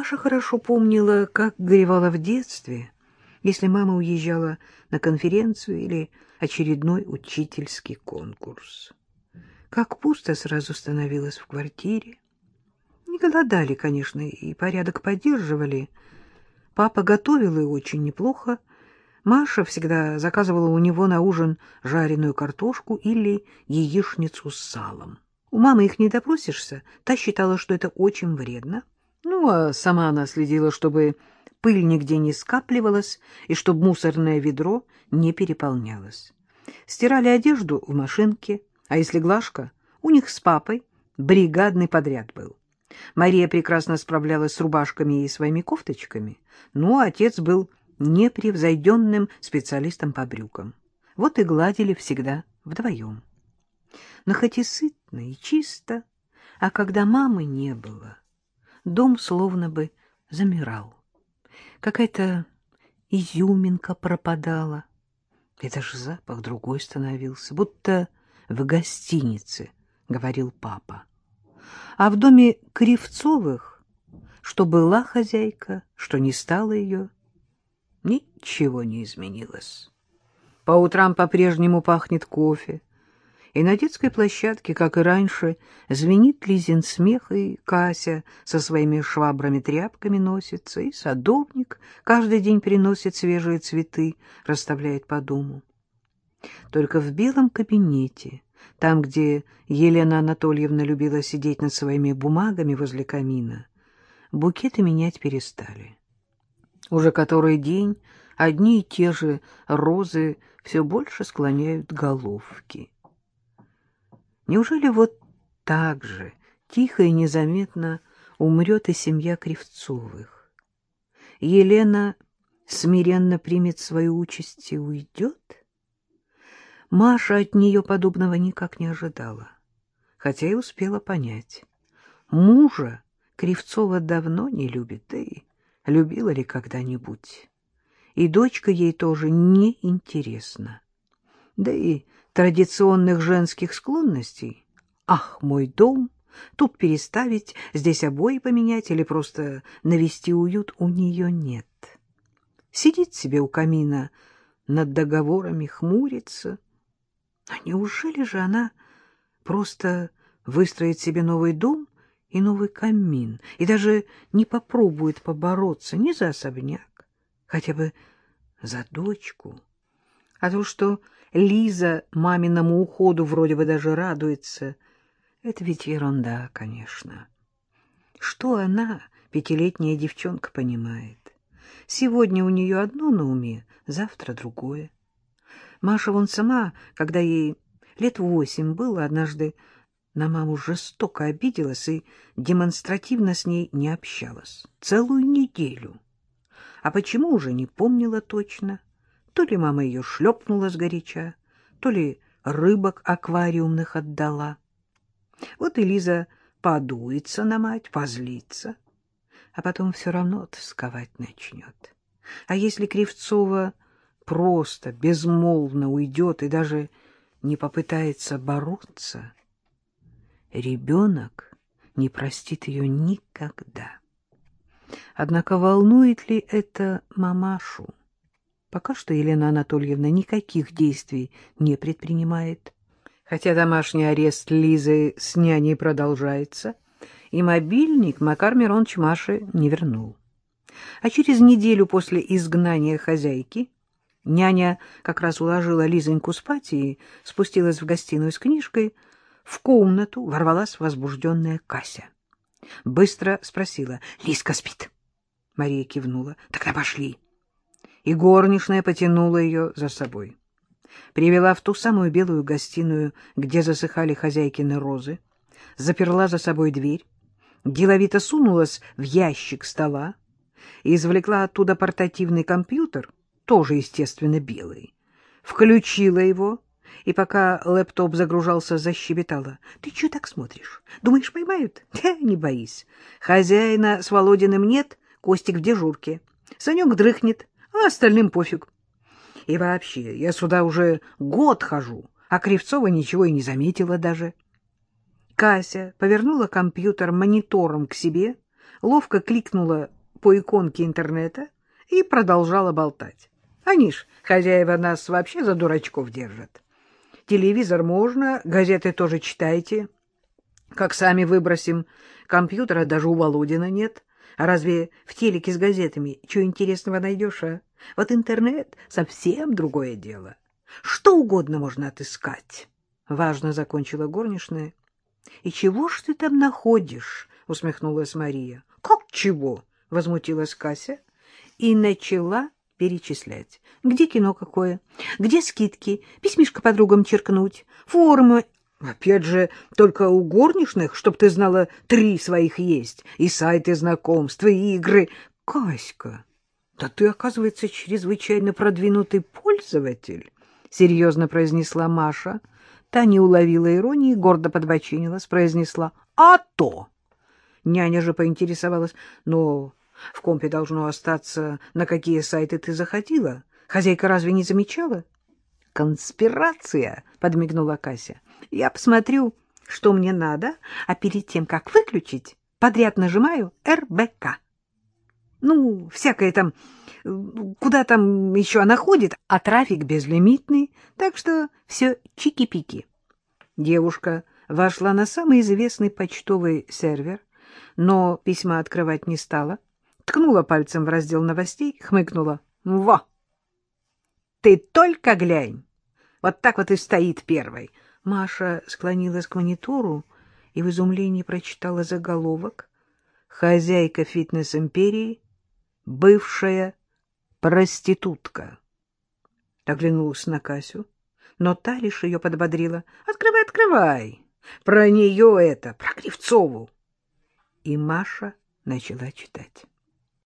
Маша хорошо помнила, как горевала в детстве, если мама уезжала на конференцию или очередной учительский конкурс. Как пусто сразу становилось в квартире. Не голодали, конечно, и порядок поддерживали. Папа готовил и очень неплохо. Маша всегда заказывала у него на ужин жареную картошку или яичницу с салом. У мамы их не допросишься, та считала, что это очень вредно. Ну, а сама она следила, чтобы пыль нигде не скапливалась и чтобы мусорное ведро не переполнялось. Стирали одежду в машинке, а если Глашка, у них с папой бригадный подряд был. Мария прекрасно справлялась с рубашками и своими кофточками, но отец был непревзойденным специалистом по брюкам. Вот и гладили всегда вдвоем. Но хоть и сытно, и чисто, а когда мамы не было, дом словно бы замирал. Какая-то изюминка пропадала, и даже запах другой становился, будто в гостинице, — говорил папа. А в доме Кривцовых, что была хозяйка, что не стала ее, ничего не изменилось. По утрам по-прежнему пахнет кофе, и на детской площадке, как и раньше, звенит Лизин смех, и Кася со своими швабрами-тряпками носится, и садовник каждый день приносит свежие цветы, расставляет по дому. Только в белом кабинете, там, где Елена Анатольевна любила сидеть над своими бумагами возле камина, букеты менять перестали. Уже который день одни и те же розы все больше склоняют головки. Неужели вот так же, тихо и незаметно, умрет и семья Кривцовых? Елена смиренно примет свою участь и уйдет? Маша от нее подобного никак не ожидала, хотя и успела понять. Мужа Кривцова давно не любит, да и любила ли когда-нибудь. И дочка ей тоже не интересна. Да и традиционных женских склонностей. Ах, мой дом, тут переставить, здесь обои поменять или просто навести уют у нее нет. Сидит себе у камина над договорами, хмурится. А неужели же она просто выстроит себе новый дом и новый камин, и даже не попробует побороться ни за особняк, хотя бы за дочку? А то, что Лиза маминому уходу вроде бы даже радуется. Это ведь ерунда, конечно. Что она, пятилетняя девчонка, понимает? Сегодня у нее одно на уме, завтра другое. Маша вон сама, когда ей лет восемь было, однажды на маму жестоко обиделась и демонстративно с ней не общалась. Целую неделю. А почему уже не помнила точно? То ли мама ее шлепнула сгоряча, то ли рыбок аквариумных отдала. Вот и Лиза подуется на мать, позлится, а потом все равно тосковать начнет. А если Кривцова просто безмолвно уйдет и даже не попытается бороться, ребенок не простит ее никогда. Однако волнует ли это мамашу? Пока что Елена Анатольевна никаких действий не предпринимает. Хотя домашний арест Лизы с няней продолжается, и мобильник Макар Миронович Маше не вернул. А через неделю после изгнания хозяйки няня как раз уложила Лизоньку спать и спустилась в гостиную с книжкой. В комнату ворвалась возбужденная Кася. Быстро спросила, — Лизка спит? Мария кивнула. — Тогда пошли. — и горничная потянула ее за собой. Привела в ту самую белую гостиную, где засыхали хозяйкины розы, заперла за собой дверь, деловито сунулась в ящик стола и извлекла оттуда портативный компьютер, тоже, естественно, белый, включила его, и пока лэптоп загружался, защебетала. — Ты чего так смотришь? Думаешь, поймают? Не боись. Хозяина с Володиным нет, Костик в дежурке. Санек дрыхнет, а остальным пофиг. И вообще, я сюда уже год хожу, а Кривцова ничего и не заметила даже. Кася повернула компьютер монитором к себе, ловко кликнула по иконке интернета и продолжала болтать. Они ж, хозяева, нас вообще за дурачков держат. Телевизор можно, газеты тоже читайте. Как сами выбросим, компьютера даже у Володина нет. А разве в телеке с газетами что интересного найдешь, а? Вот интернет — совсем другое дело. Что угодно можно отыскать. Важно закончила горничная. — И чего ж ты там находишь? — усмехнулась Мария. — Как чего? — возмутилась Кася и начала перечислять. Где кино какое? Где скидки? Письмишко подругам черкнуть? Формы? Опять же, только у горничных, чтоб ты знала, три своих есть. И сайты знакомств, и игры. Каська, да ты, оказывается, чрезвычайно продвинутый пользователь, — серьезно произнесла Маша. Та не уловила иронии, гордо подбочинилась, произнесла «А то!» Няня же поинтересовалась, но в компе должно остаться, на какие сайты ты заходила. Хозяйка разве не замечала? — Конспирация, — подмигнула Кася. — Я посмотрю, что мне надо, а перед тем, как выключить, подряд нажимаю РБК. Ну, всякое там, куда там еще она ходит, а трафик безлимитный, так что все чики-пики. Девушка вошла на самый известный почтовый сервер, но письма открывать не стала, ткнула пальцем в раздел новостей, хмыкнула. «Во! Ты только глянь! Вот так вот и стоит первой!» Маша склонилась к монитору и в изумлении прочитала заголовок «Хозяйка фитнес-империи, бывшая проститутка». Оглянулась на Касю, но та лишь ее подбодрила. «Открывай, открывай! Про нее это, про Кривцову!» И Маша начала читать.